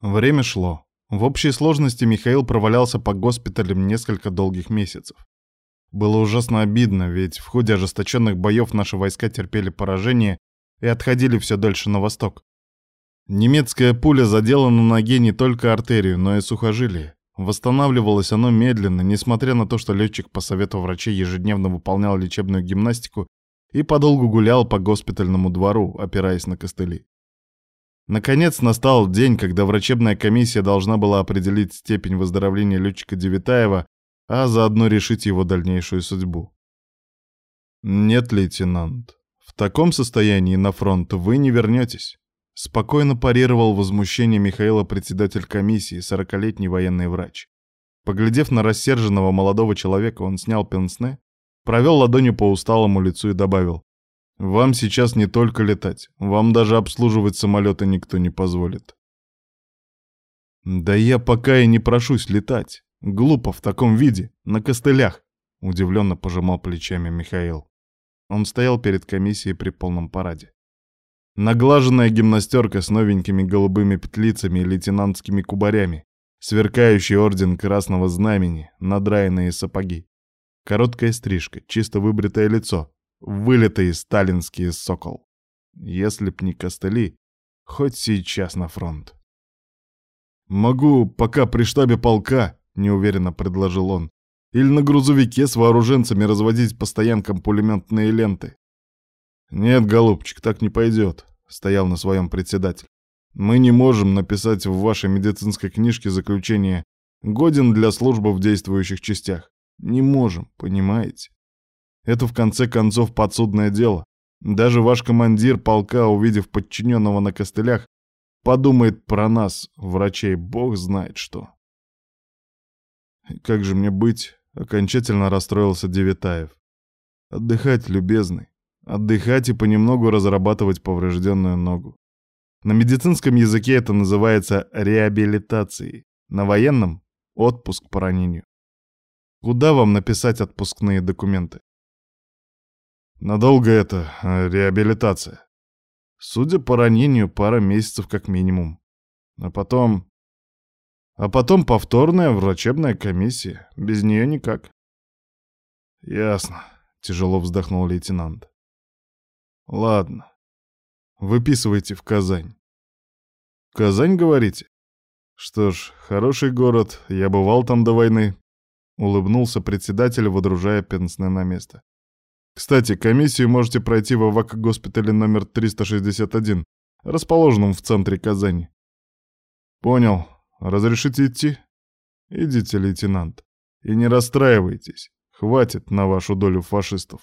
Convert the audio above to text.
Время шло. В общей сложности Михаил провалялся по госпиталям несколько долгих месяцев. Было ужасно обидно, ведь в ходе ожесточенных боев наши войска терпели поражение и отходили все дальше на восток. Немецкая пуля задела на ноге не только артерию, но и сухожилие. Восстанавливалось оно медленно, несмотря на то, что летчик по совету врачей ежедневно выполнял лечебную гимнастику и подолгу гулял по госпитальному двору, опираясь на костыли. Наконец настал день, когда врачебная комиссия должна была определить степень выздоровления летчика Девитаева, а заодно решить его дальнейшую судьбу. «Нет, лейтенант, в таком состоянии на фронт вы не вернетесь», спокойно парировал возмущение Михаила председатель комиссии, сорокалетний военный врач. Поглядев на рассерженного молодого человека, он снял пенсне, провел ладонью по усталому лицу и добавил. Вам сейчас не только летать, вам даже обслуживать самолеты никто не позволит. Да я пока и не прошусь летать. Глупо в таком виде, на костылях, удивленно пожимал плечами Михаил. Он стоял перед комиссией при полном параде. Наглаженная гимнастерка с новенькими голубыми петлицами и лейтенантскими кубарями, сверкающий орден Красного Знамени, надраенные сапоги. Короткая стрижка, чисто выбритое лицо, вылитый сталинский сокол. Если б не костыли, хоть сейчас на фронт. «Могу пока при штабе полка», — неуверенно предложил он, «или на грузовике с вооруженцами разводить по стоянкам пулеметные ленты». «Нет, голубчик, так не пойдет», — стоял на своем председатель. «Мы не можем написать в вашей медицинской книжке заключение «Годен для службы в действующих частях». Не можем, понимаете?» Это в конце концов подсудное дело. Даже ваш командир полка, увидев подчиненного на костылях, подумает про нас, врачей, бог знает что. Как же мне быть? Окончательно расстроился Девитаев. Отдыхать, любезный. Отдыхать и понемногу разрабатывать поврежденную ногу. На медицинском языке это называется реабилитацией. На военном — отпуск по ранению. Куда вам написать отпускные документы? Надолго это э, реабилитация. Судя по ранению, пара месяцев как минимум. А потом... А потом повторная врачебная комиссия. Без нее никак. Ясно. Тяжело вздохнул лейтенант. Ладно. Выписывайте в Казань. Казань, говорите? Что ж, хороший город, я бывал там до войны. Улыбнулся председатель, водружая пенсне на место. Кстати, комиссию можете пройти в АВАК-госпитале номер 361, расположенном в центре Казани. Понял. Разрешите идти? Идите, лейтенант. И не расстраивайтесь. Хватит на вашу долю фашистов.